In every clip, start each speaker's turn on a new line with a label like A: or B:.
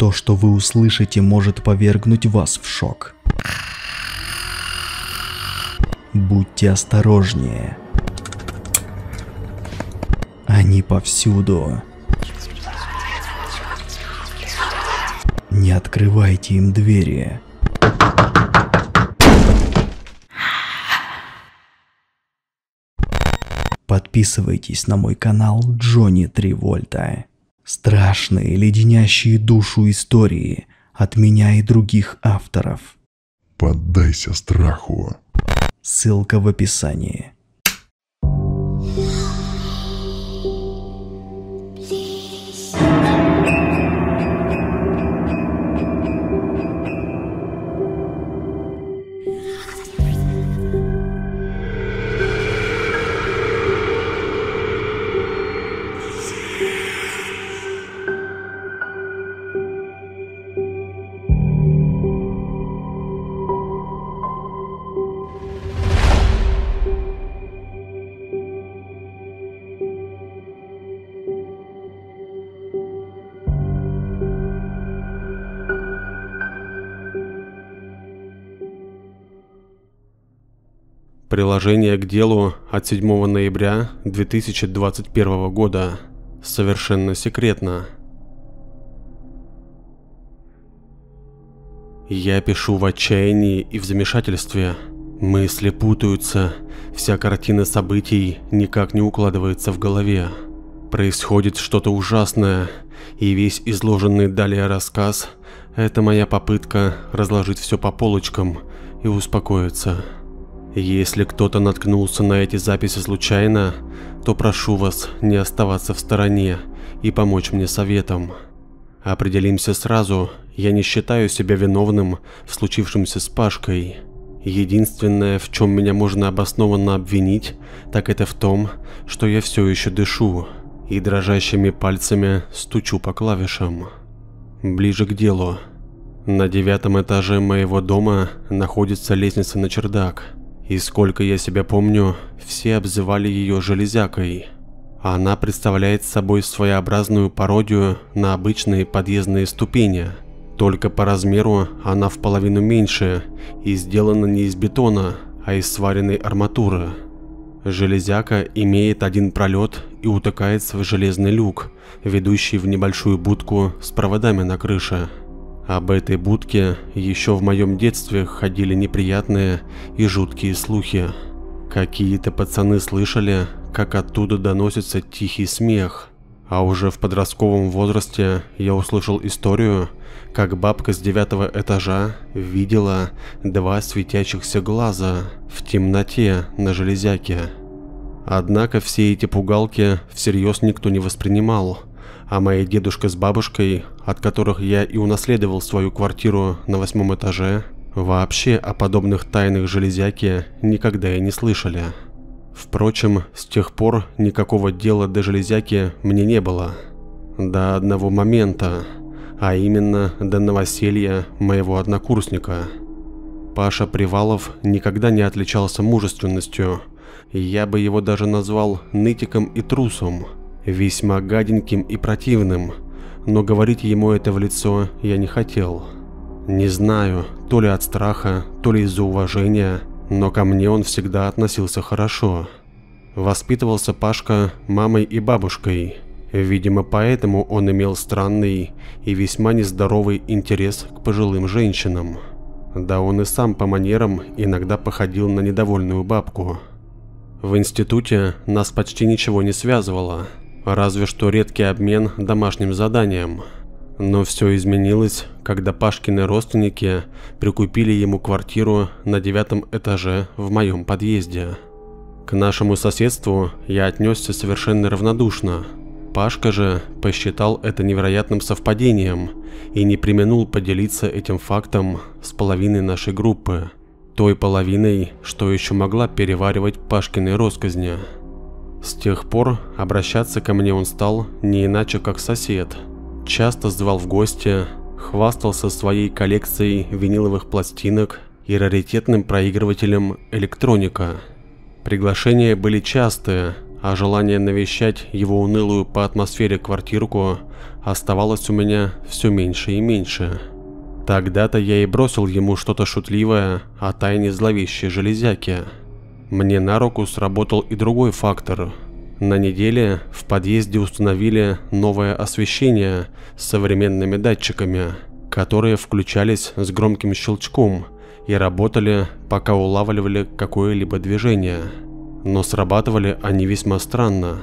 A: То, что вы услышите, может повергнуть вас в шок. Будьте осторожнее. Они повсюду. Не открывайте им двери. Подписывайтесь на мой канал Джонни Тривольта. Страшные, леденящие душу истории от меня и других авторов.
B: Поддайся страху.
A: Ссылка в описании.
C: Приложение к делу от 7 ноября 2021 года. Совершенно секретно. Я пишу в отчаянии и в замешательстве. Мысли путаются, вся картина событий никак не укладывается в голове. Происходит что-то ужасное, и весь изложенный далее рассказ – это моя попытка разложить все по полочкам и успокоиться. Если кто-то наткнулся на эти записи случайно, то прошу вас не оставаться в стороне и помочь мне советом. Определимся сразу, я не считаю себя виновным в случившемся с Пашкой. Единственное, в чем меня можно обоснованно обвинить, так это в том, что я все еще дышу и дрожащими пальцами стучу по клавишам. Ближе к делу. На девятом этаже моего дома находится лестница на чердак – и сколько я себя помню, все обзывали ее железякой. Она представляет собой своеобразную пародию на обычные подъездные ступени. Только по размеру она в половину меньше и сделана не из бетона, а из сваренной арматуры. Железяка имеет один пролет и утыкается в железный люк, ведущий в небольшую будку с проводами на крыше. Об этой будке еще в моем детстве ходили неприятные и жуткие слухи. Какие-то пацаны слышали, как оттуда доносится тихий смех. А уже в подростковом возрасте я услышал историю, как бабка с девятого этажа видела два светящихся глаза в темноте на железяке. Однако все эти пугалки всерьез никто не воспринимал – а мои дедушка с бабушкой, от которых я и унаследовал свою квартиру на восьмом этаже, вообще о подобных тайнах железяки никогда и не слышали. Впрочем, с тех пор никакого дела до железяки мне не было. До одного момента, а именно до новоселья моего однокурсника. Паша Привалов никогда не отличался мужественностью, я бы его даже назвал нытиком и трусом – весьма гаденьким и противным, но говорить ему это в лицо я не хотел. Не знаю, то ли от страха, то ли из-за уважения, но ко мне он всегда относился хорошо. Воспитывался Пашка мамой и бабушкой. Видимо, поэтому он имел странный и весьма нездоровый интерес к пожилым женщинам. Да он и сам по манерам иногда походил на недовольную бабку. В институте нас почти ничего не связывало – разве что редкий обмен домашним заданием. Но все изменилось, когда Пашкины родственники прикупили ему квартиру на девятом этаже в моем подъезде. К нашему соседству я отнесся совершенно равнодушно. Пашка же посчитал это невероятным совпадением и не применул поделиться этим фактом с половиной нашей группы, той половиной, что еще могла переваривать Пашкины росказни. С тех пор обращаться ко мне он стал не иначе как сосед. Часто звал в гости, хвастался своей коллекцией виниловых пластинок и раритетным проигрывателем электроника. Приглашения были частые, а желание навещать его унылую по атмосфере квартирку оставалось у меня все меньше и меньше. Тогда-то я и бросил ему что-то шутливое о тайне зловещей железяки. Мне на руку сработал и другой фактор. На неделе в подъезде установили новое освещение с современными датчиками, которые включались с громким щелчком и работали, пока улавливали какое-либо движение. Но срабатывали они весьма странно.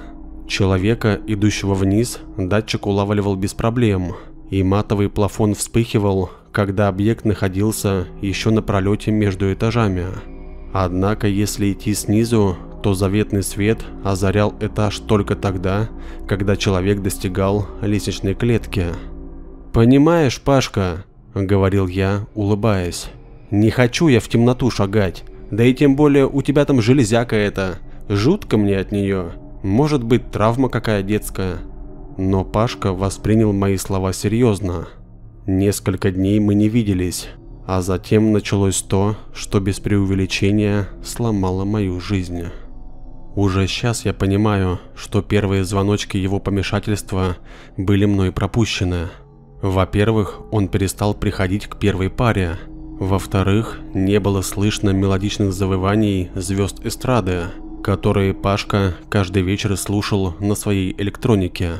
C: Человека, идущего вниз, датчик улавливал без проблем, и матовый плафон вспыхивал, когда объект находился еще на пролете между этажами. Однако, если идти снизу, то заветный свет озарял этаж только тогда, когда человек достигал лестничной клетки. «Понимаешь, Пашка», — говорил я, улыбаясь, — «не хочу я в темноту шагать, да и тем более у тебя там железяка эта, жутко мне от нее». Может быть, травма какая детская. Но Пашка воспринял мои слова серьезно. Несколько дней мы не виделись, а затем началось то, что без преувеличения сломало мою жизнь. Уже сейчас я понимаю, что первые звоночки его помешательства были мной пропущены. Во-первых, он перестал приходить к первой паре. Во-вторых, не было слышно мелодичных завываний звезд эстрады которые Пашка каждый вечер слушал на своей электронике.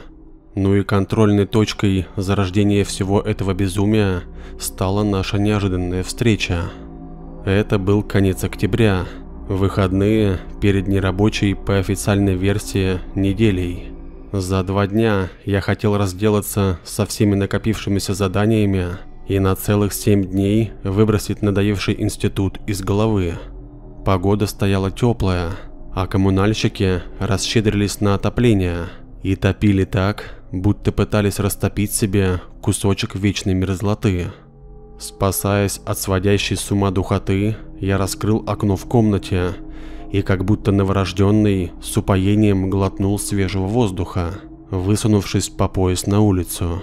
C: Ну и контрольной точкой зарождения всего этого безумия стала наша неожиданная встреча. Это был конец октября, выходные перед нерабочей по официальной версии неделей. За два дня я хотел разделаться со всеми накопившимися заданиями и на целых семь дней выбросить надоевший институт из головы. Погода стояла теплая, а коммунальщики расщедрились на отопление и топили так, будто пытались растопить себе кусочек вечной мерзлоты. Спасаясь от сводящей с ума духоты, я раскрыл окно в комнате и как будто новорожденный с упоением глотнул свежего воздуха, высунувшись по пояс на улицу.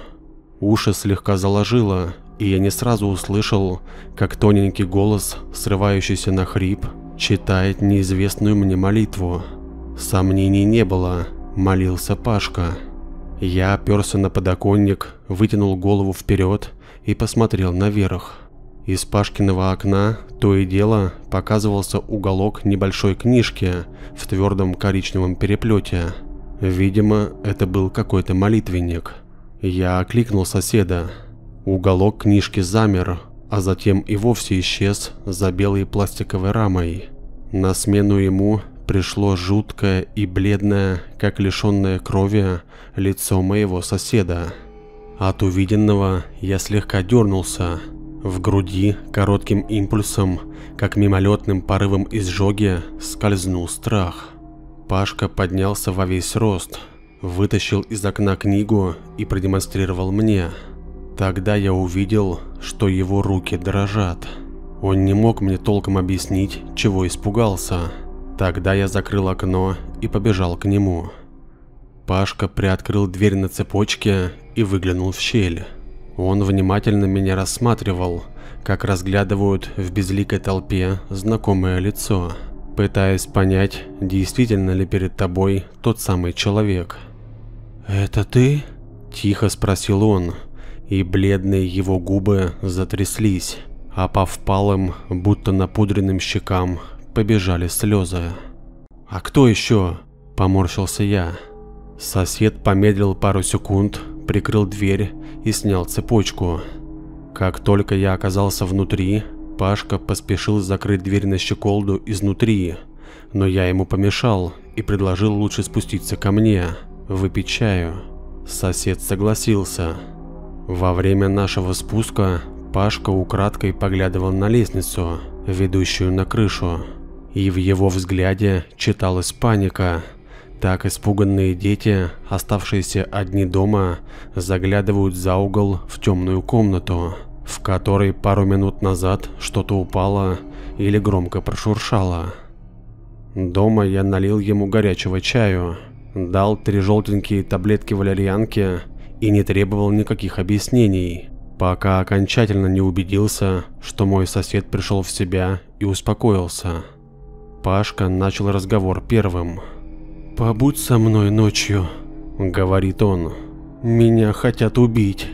C: Уши слегка заложило, и я не сразу услышал, как тоненький голос, срывающийся на хрип, читает неизвестную мне молитву. Сомнений не было, молился Пашка. Я оперся на подоконник, вытянул голову вперед и посмотрел наверх. Из Пашкиного окна то и дело показывался уголок небольшой книжки в твердом коричневом переплете. Видимо, это был какой-то молитвенник. Я окликнул соседа. Уголок книжки замер, а затем и вовсе исчез за белой пластиковой рамой. На смену ему пришло жуткое и бледное, как лишенное крови, лицо моего соседа. От увиденного я слегка дернулся. В груди коротким импульсом, как мимолетным порывом изжоги, скользнул страх. Пашка поднялся во весь рост, вытащил из окна книгу и продемонстрировал мне. Тогда я увидел, что его руки дрожат. Он не мог мне толком объяснить, чего испугался. Тогда я закрыл окно и побежал к нему. Пашка приоткрыл дверь на цепочке и выглянул в щель. Он внимательно меня рассматривал, как разглядывают в безликой толпе знакомое лицо, пытаясь понять, действительно ли перед тобой тот самый человек. «Это ты?» – тихо спросил он, и бледные его губы затряслись, а по впалым, будто напудренным щекам побежали слезы. «А кто еще?» – поморщился я. Сосед помедлил пару секунд, прикрыл дверь и снял цепочку. Как только я оказался внутри, Пашка поспешил закрыть дверь на щеколду изнутри, но я ему помешал и предложил лучше спуститься ко мне, выпить чаю. Сосед согласился. Во время нашего спуска Пашка украдкой поглядывал на лестницу, ведущую на крышу, и в его взгляде читалась паника. Так испуганные дети, оставшиеся одни дома, заглядывают за угол в темную комнату, в которой пару минут назад что-то упало или громко прошуршало. Дома я налил ему горячего чаю, дал три желтенькие таблетки валерьянки и не требовал никаких объяснений, пока окончательно не убедился, что мой сосед пришел в себя и успокоился. Пашка начал разговор первым. «Побудь со мной ночью», — говорит он. Меня хотят убить.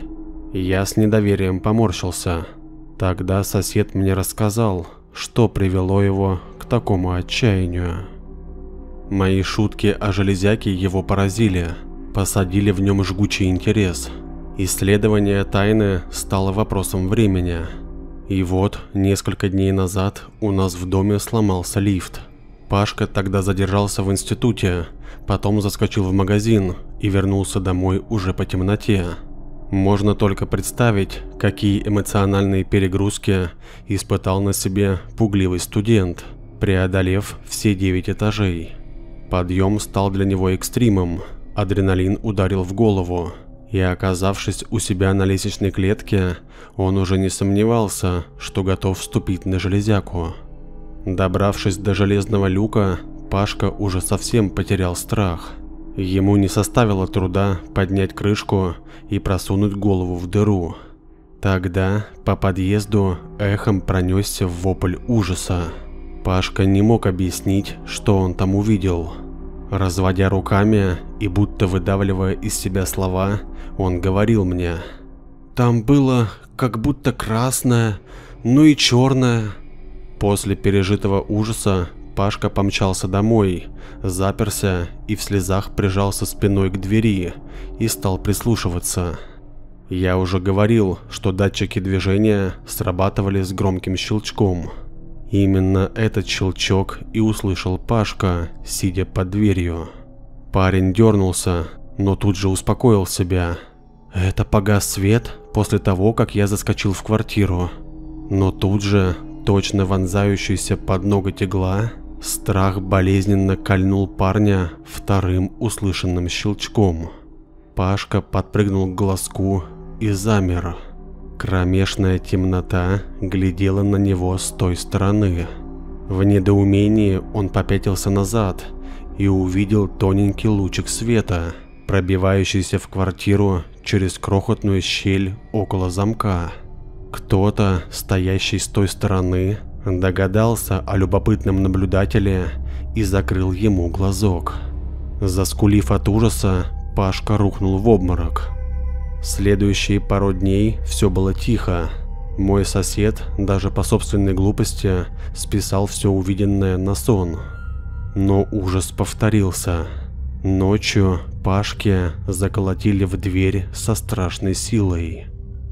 C: Я с недоверием поморщился. Тогда сосед мне рассказал, что привело его к такому отчаянию. Мои шутки о железяке его поразили, посадили в нем жгучий интерес. Исследование тайны стало вопросом времени. И вот, несколько дней назад у нас в доме сломался лифт. Пашка тогда задержался в институте, потом заскочил в магазин и вернулся домой уже по темноте. Можно только представить, какие эмоциональные перегрузки испытал на себе пугливый студент, преодолев все девять этажей. Подъем стал для него экстримом, адреналин ударил в голову, и оказавшись у себя на лестничной клетке, он уже не сомневался, что готов вступить на железяку. Добравшись до железного люка, Пашка уже совсем потерял страх. Ему не составило труда поднять крышку и просунуть голову в дыру. Тогда по подъезду эхом пронесся вопль ужаса. Пашка не мог объяснить, что он там увидел. Разводя руками и будто выдавливая из себя слова, он говорил мне. «Там было как будто красное, ну и черное». После пережитого ужаса Пашка помчался домой, заперся и в слезах прижался спиной к двери и стал прислушиваться. Я уже говорил, что датчики движения срабатывали с громким щелчком. Именно этот щелчок и услышал Пашка, сидя под дверью. Парень дернулся, но тут же успокоил себя. Это погас свет после того, как я заскочил в квартиру. Но тут же, точно вонзающийся под ноготь игла, страх болезненно кольнул парня вторым услышанным щелчком. Пашка подпрыгнул к глазку и замер. Кромешная темнота глядела на него с той стороны. В недоумении он попятился назад и увидел тоненький лучик света, пробивающийся в квартиру через крохотную щель около замка. Кто-то, стоящий с той стороны, догадался о любопытном наблюдателе и закрыл ему глазок. Заскулив от ужаса, Пашка рухнул в обморок. Следующие пару дней все было тихо. Мой сосед, даже по собственной глупости, списал все увиденное на сон. Но ужас повторился. Ночью Пашке заколотили в дверь со страшной силой.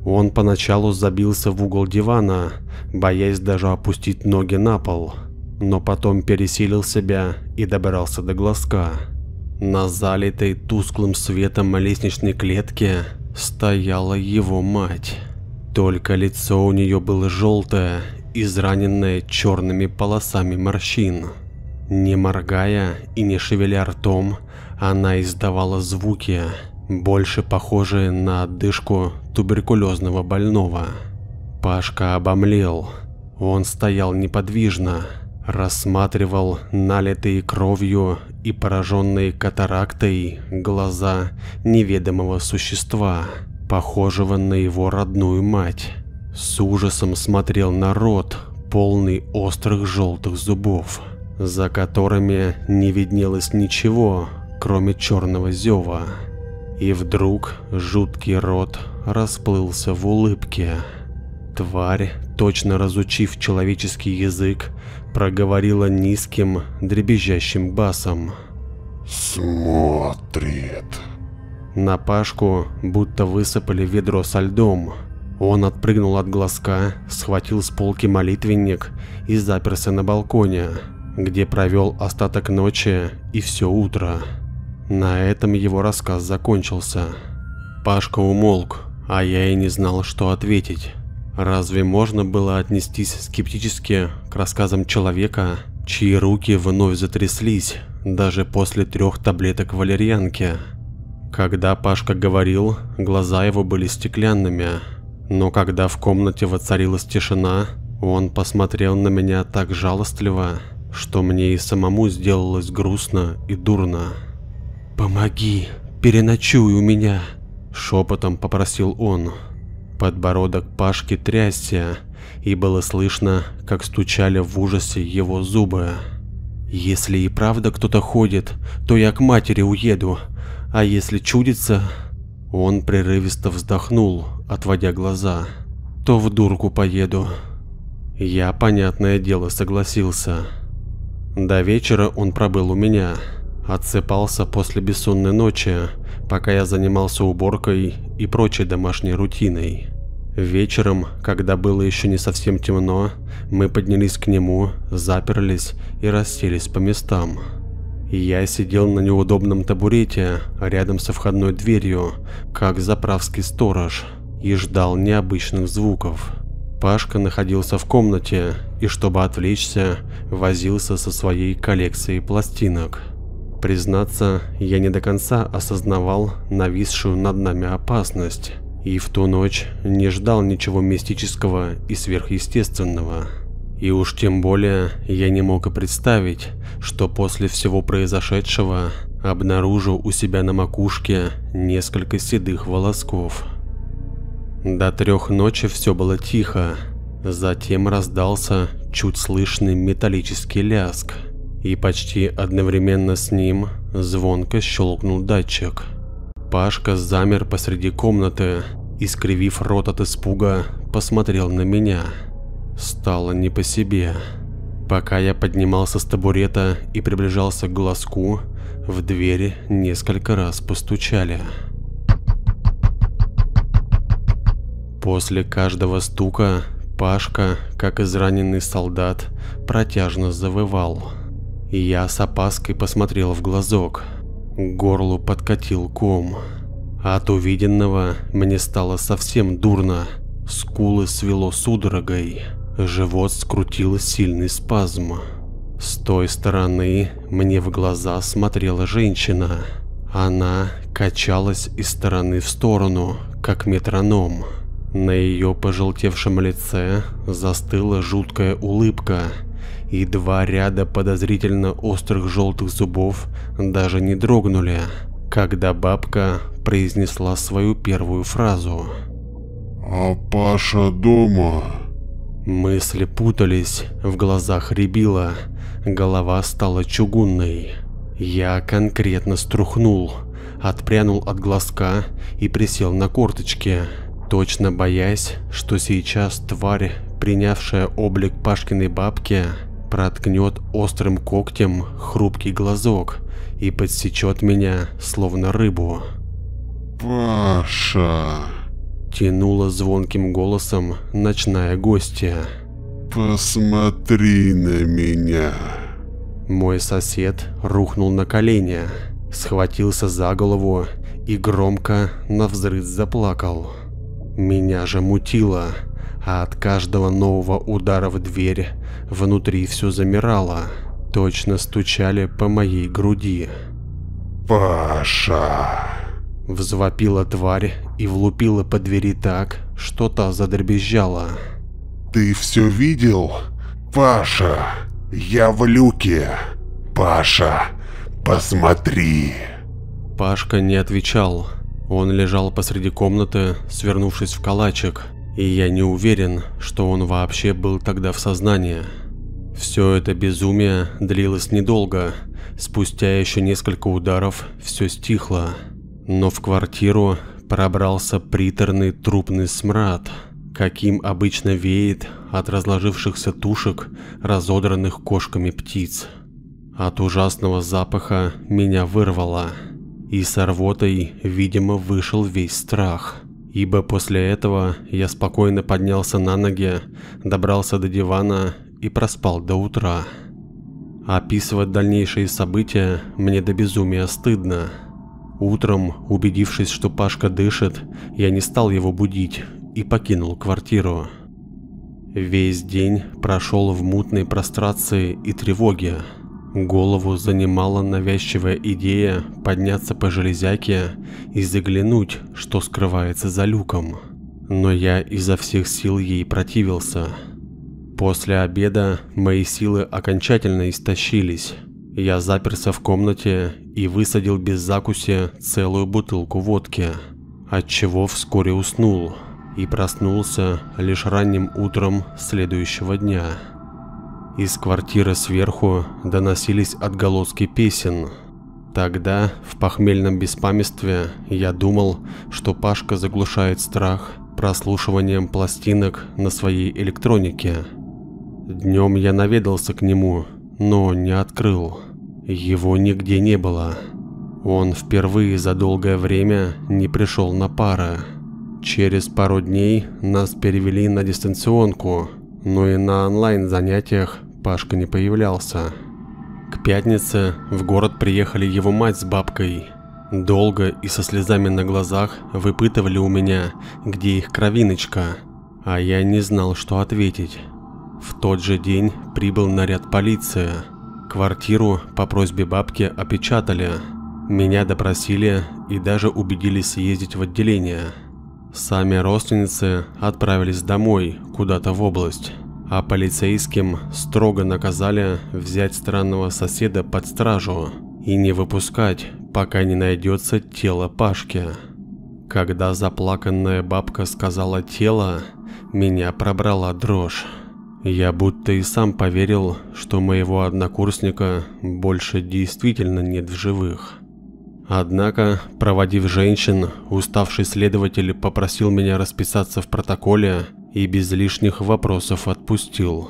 C: Он поначалу забился в угол дивана, боясь даже опустить ноги на пол, но потом пересилил себя и добрался до глазка. На залитой тусклым светом лестничной клетке стояла его мать. Только лицо у нее было желтое, израненное черными полосами морщин. Не моргая и не шевеля ртом, она издавала звуки, больше похожие на отдышку туберкулезного больного. Пашка обомлел. Он стоял неподвижно, рассматривал налитые кровью и пораженные катарактой глаза неведомого существа, похожего на его родную мать. С ужасом смотрел на рот, полный острых желтых зубов, за которыми не виднелось ничего, кроме черного зева. И вдруг жуткий рот расплылся в улыбке. Тварь, точно разучив человеческий язык, проговорила низким, дребезжащим басом.
B: Смотрит.
C: На Пашку будто высыпали ведро со льдом. Он отпрыгнул от глазка, схватил с полки молитвенник и заперся на балконе, где провел остаток ночи и все утро. На этом его рассказ закончился. Пашка умолк, а я и не знал, что ответить. Разве можно было отнестись скептически к рассказам человека, чьи руки вновь затряслись даже после трех таблеток валерьянки? Когда Пашка говорил, глаза его были стеклянными, но когда в комнате воцарилась тишина, он посмотрел на меня так жалостливо, что мне и самому сделалось грустно и дурно. «Помоги, переночуй у меня», – шепотом попросил он. Подбородок Пашки трясся, и было слышно, как стучали в ужасе его зубы. «Если и правда кто-то ходит, то я к матери уеду, а если чудится...» Он прерывисто вздохнул, отводя глаза. То в дурку поеду. Я, понятное дело, согласился. До вечера он пробыл у меня. Отсыпался после бессонной ночи, пока я занимался уборкой и прочей домашней рутиной. Вечером, когда было еще не совсем темно, мы поднялись к нему, заперлись и расселись по местам. Я сидел на неудобном табурете рядом со входной дверью, как заправский сторож, и ждал необычных звуков. Пашка находился в комнате и, чтобы отвлечься, возился со своей коллекцией пластинок. Признаться, я не до конца осознавал нависшую над нами опасность, и в ту ночь не ждал ничего мистического и сверхъестественного. И уж тем более я не мог и представить, что после всего произошедшего обнаружу у себя на макушке несколько седых волосков. До трех ночи все было тихо, затем раздался чуть слышный металлический ляск, и почти одновременно с ним звонко щелкнул датчик. Пашка замер посреди комнаты и, скривив рот от испуга, посмотрел на меня – Стало не по себе. Пока я поднимался с табурета и приближался к глазку, в двери несколько раз постучали. После каждого стука Пашка, как израненный солдат, протяжно завывал. Я с опаской посмотрел в глазок. К горлу подкатил ком. От увиденного мне стало совсем дурно. Скулы свело судорогой. Живот скрутил сильный спазм. С той стороны мне в глаза смотрела женщина. Она качалась из стороны в сторону, как метроном. На ее пожелтевшем лице застыла жуткая улыбка, и два ряда подозрительно острых желтых зубов даже не дрогнули, когда бабка произнесла свою первую фразу.
B: «А Паша дома?»
C: Мысли путались, в глазах рябило, голова стала чугунной. Я конкретно струхнул, отпрянул от глазка и присел на корточки, точно боясь, что сейчас тварь, принявшая облик Пашкиной бабки, проткнет острым когтем хрупкий глазок и подсечет меня, словно рыбу.
B: «Паша!»
C: Тянула звонким голосом ночная гостья.
B: «Посмотри на меня!»
C: Мой сосед рухнул на колени, схватился за голову и громко навзрыд заплакал. Меня же мутило, а от каждого нового удара в дверь внутри все замирало, точно стучали по моей груди.
B: «Паша!»
C: Взвопила тварь и влупила по двери так, что та задребезжала.
B: «Ты все видел? Паша, я в люке! Паша, посмотри!»
C: Пашка не отвечал. Он лежал посреди комнаты, свернувшись в калачик, и я не уверен, что он вообще был тогда в сознании. Все это безумие длилось недолго. Спустя еще несколько ударов все стихло. Но в квартиру пробрался приторный трупный смрад, каким обычно веет от разложившихся тушек, разодранных кошками птиц. От ужасного запаха меня вырвало, и с рвотой, видимо, вышел весь страх. Ибо после этого я спокойно поднялся на ноги, добрался до дивана и проспал до утра. Описывать дальнейшие события мне до безумия стыдно. Утром, убедившись, что Пашка дышит, я не стал его будить и покинул квартиру. Весь день прошел в мутной прострации и тревоге. Голову занимала навязчивая идея подняться по железяке и заглянуть, что скрывается за люком. Но я изо всех сил ей противился. После обеда мои силы окончательно истощились. Я заперся в комнате и высадил без закуси целую бутылку водки, отчего вскоре уснул и проснулся лишь ранним утром следующего дня. Из квартиры сверху доносились отголоски песен. Тогда, в похмельном беспамятстве, я думал, что Пашка заглушает страх прослушиванием пластинок на своей электронике. Днем я наведался к нему, но не открыл. Его нигде не было. Он впервые за долгое время не пришел на пары. Через пару дней нас перевели на дистанционку, но и на онлайн занятиях Пашка не появлялся. К пятнице в город приехали его мать с бабкой. Долго и со слезами на глазах выпытывали у меня, где их кровиночка, а я не знал, что ответить. В тот же день прибыл наряд полиции. Квартиру по просьбе бабки опечатали. Меня допросили и даже убедили съездить в отделение. Сами родственницы отправились домой, куда-то в область а полицейским строго наказали взять странного соседа под стражу и не выпускать, пока не найдется тело Пашки. Когда заплаканная бабка сказала «тело», меня пробрала дрожь. Я будто и сам поверил, что моего однокурсника больше действительно нет в живых. Однако, проводив женщин, уставший следователь попросил меня расписаться в протоколе и без лишних вопросов отпустил.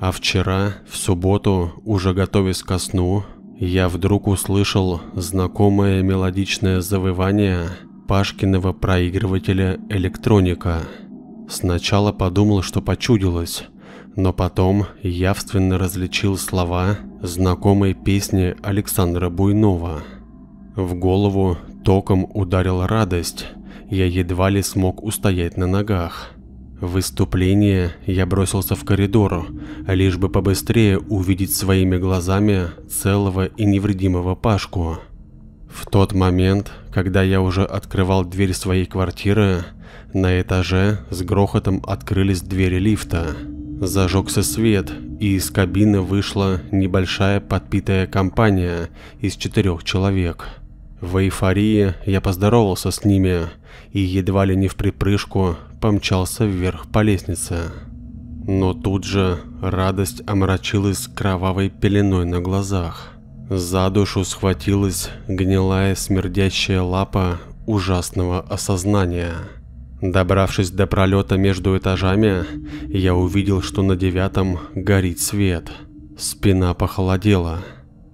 C: А вчера, в субботу, уже готовясь ко сну, я вдруг услышал знакомое мелодичное завывание Пашкиного проигрывателя электроника. Сначала подумал, что почудилось, но потом явственно различил слова знакомой песни Александра Буйнова. В голову током ударила радость, я едва ли смог устоять на ногах. Выступление я бросился в коридор, лишь бы побыстрее увидеть своими глазами целого и невредимого Пашку. В тот момент, когда я уже открывал дверь своей квартиры, на этаже с грохотом открылись двери лифта. Зажегся свет, и из кабины вышла небольшая подпитая компания из четырех человек. В эйфории я поздоровался с ними и едва ли не в припрыжку помчался вверх по лестнице. Но тут же радость омрачилась кровавой пеленой на глазах. За душу схватилась гнилая смердящая лапа ужасного осознания. Добравшись до пролета между этажами, я увидел, что на девятом горит свет. Спина похолодела.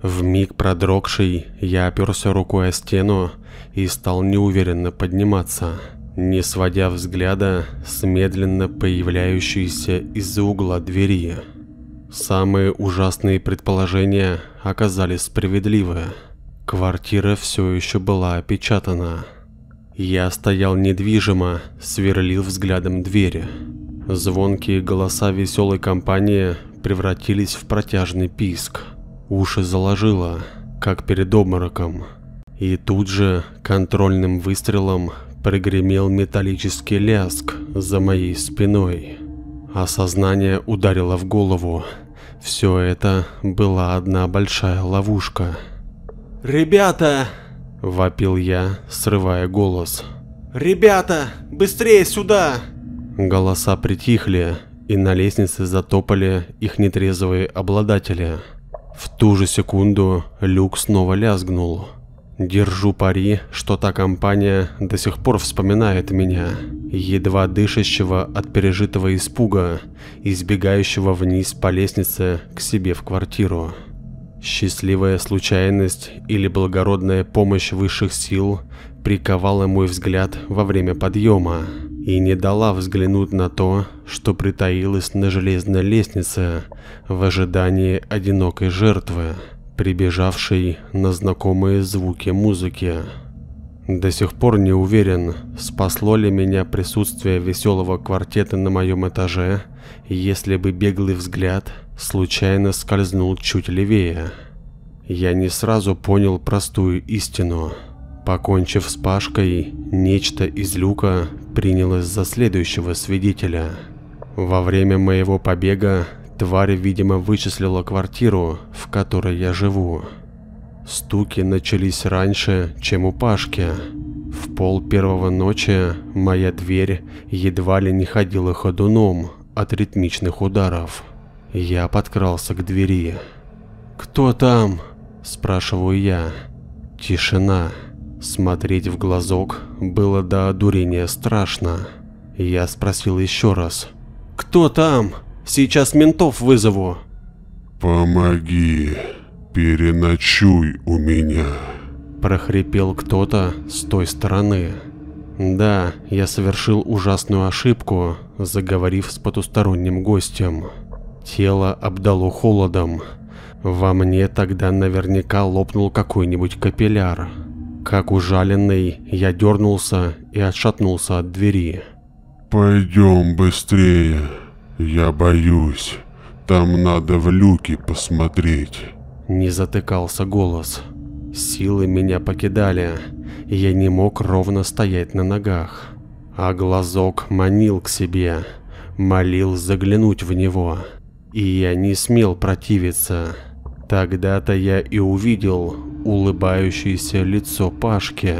C: В миг продрогший, я оперся рукой о стену и стал неуверенно подниматься не сводя взгляда с медленно появляющейся из-за угла двери. Самые ужасные предположения оказались справедливы. Квартира все еще была опечатана. Я стоял недвижимо, сверлил взглядом двери. Звонкие голоса веселой компании превратились в протяжный писк. Уши заложило, как перед обмороком. И тут же контрольным выстрелом Прогремел металлический ляск за моей спиной. Осознание ударило в голову. Все это была одна большая ловушка.
D: «Ребята!»
C: – вопил я, срывая голос.
D: «Ребята, быстрее сюда!»
C: Голоса притихли, и на лестнице затопали их нетрезвые обладатели. В ту же секунду люк снова лязгнул. Держу пари, что та компания до сих пор вспоминает меня, едва дышащего от пережитого испуга, избегающего вниз по лестнице к себе в квартиру. Счастливая случайность или благородная помощь высших сил приковала мой взгляд во время подъема и не дала взглянуть на то, что притаилось на железной лестнице в ожидании одинокой жертвы прибежавший на знакомые звуки музыки. До сих пор не уверен, спасло ли меня присутствие веселого квартета на моем этаже, если бы беглый взгляд случайно скользнул чуть левее. Я не сразу понял простую истину. Покончив с Пашкой, нечто из люка принялось за следующего свидетеля. Во время моего побега Тварь, видимо, вычислила квартиру, в которой я живу. Стуки начались раньше, чем у Пашки. В пол первого ночи моя дверь едва ли не ходила ходуном от ритмичных ударов. Я подкрался к двери. «Кто там?» – Спрашиваю я. Тишина. Смотреть в глазок было до одурения страшно. Я спросил еще раз.
D: Кто там? Сейчас ментов вызову.
B: Помоги, переночуй у меня.
C: Прохрипел кто-то с той стороны. Да, я совершил ужасную ошибку, заговорив с потусторонним гостем. Тело обдало холодом. Во мне тогда наверняка лопнул какой-нибудь капилляр. Как ужаленный, я дернулся и отшатнулся от двери.
B: Пойдем быстрее. Я боюсь. Там надо в люки посмотреть.
C: Не затыкался голос. Силы меня покидали, я не мог ровно стоять на ногах. А глазок манил к себе, молил заглянуть в него. И я не смел противиться. Тогда-то я и увидел улыбающееся лицо Пашки,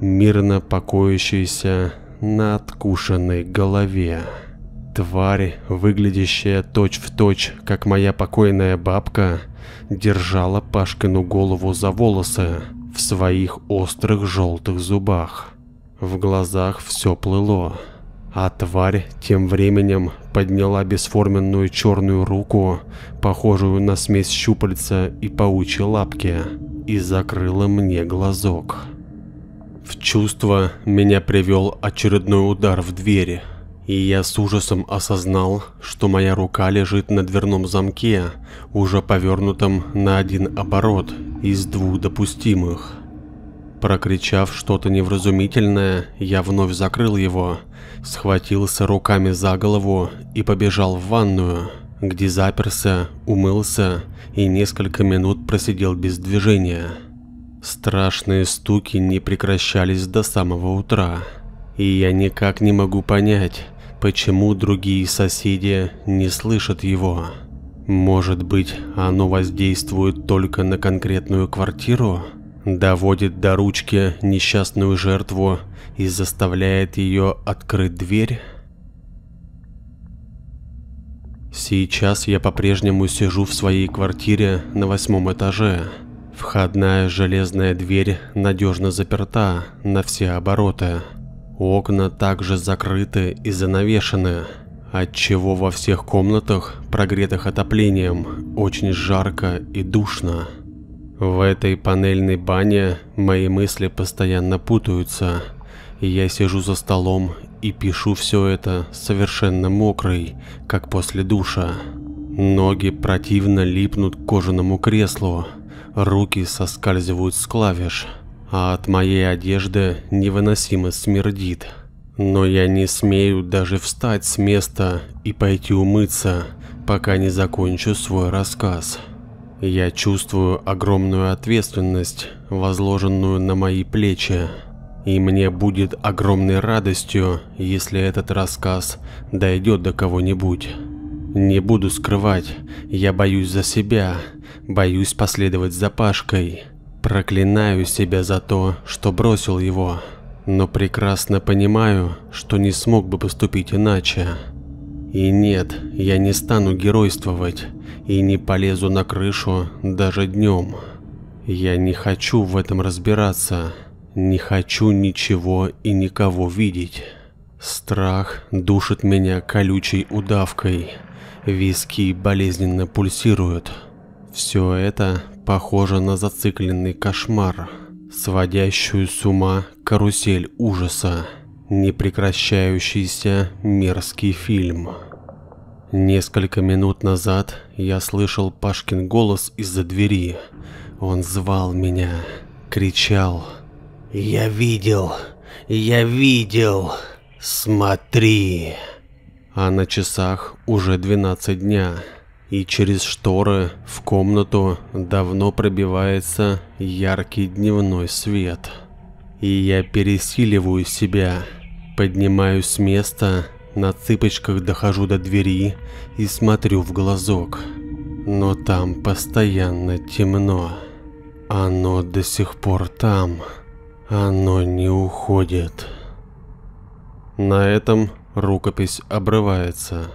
C: мирно покоящееся на откушенной голове. Тварь, выглядящая точь-в-точь, точь, как моя покойная бабка, держала Пашкину голову за волосы в своих острых желтых зубах. В глазах все плыло, а тварь тем временем подняла бесформенную черную руку, похожую на смесь щупальца и паучьей лапки, и закрыла мне глазок. В чувство меня привел очередной удар в двери и я с ужасом осознал, что моя рука лежит на дверном замке, уже повернутом на один оборот из двух допустимых. Прокричав что-то невразумительное, я вновь закрыл его, схватился руками за голову и побежал в ванную, где заперся, умылся и несколько минут просидел без движения. Страшные стуки не прекращались до самого утра, и я никак не могу понять, Почему другие соседи не слышат его? Может быть, оно воздействует только на конкретную квартиру? Доводит до ручки несчастную жертву и заставляет ее открыть дверь? Сейчас я по-прежнему сижу в своей квартире на восьмом этаже. Входная железная дверь надежно заперта на все обороты. Окна также закрыты и занавешены, отчего во всех комнатах, прогретых отоплением, очень жарко и душно. В этой панельной бане мои мысли постоянно путаются, и я сижу за столом и пишу все это совершенно мокрый, как после душа. Ноги противно липнут к кожаному креслу, руки соскальзывают с клавиш – а от моей одежды невыносимо смердит. Но я не смею даже встать с места и пойти умыться, пока не закончу свой рассказ. Я чувствую огромную ответственность, возложенную на мои плечи, и мне будет огромной радостью, если этот рассказ дойдет до кого-нибудь. Не буду скрывать, я боюсь за себя, боюсь последовать за Пашкой, Проклинаю себя за то, что бросил его, но прекрасно понимаю, что не смог бы поступить иначе. И нет, я не стану геройствовать и не полезу на крышу даже днем. Я не хочу в этом разбираться, не хочу ничего и никого видеть. Страх душит меня колючей удавкой, виски болезненно пульсируют. Все это похоже на зацикленный кошмар, сводящую с ума карусель ужаса, непрекращающийся мерзкий фильм. Несколько минут назад я слышал Пашкин голос из-за двери. Он звал меня, кричал. «Я видел! Я видел! Смотри!» А на часах уже 12 дня и через шторы в комнату давно пробивается яркий дневной свет. И я пересиливаю себя, поднимаюсь с места, на цыпочках дохожу до двери и смотрю в глазок. Но там постоянно темно. Оно до сих пор там. Оно не уходит. На этом рукопись обрывается.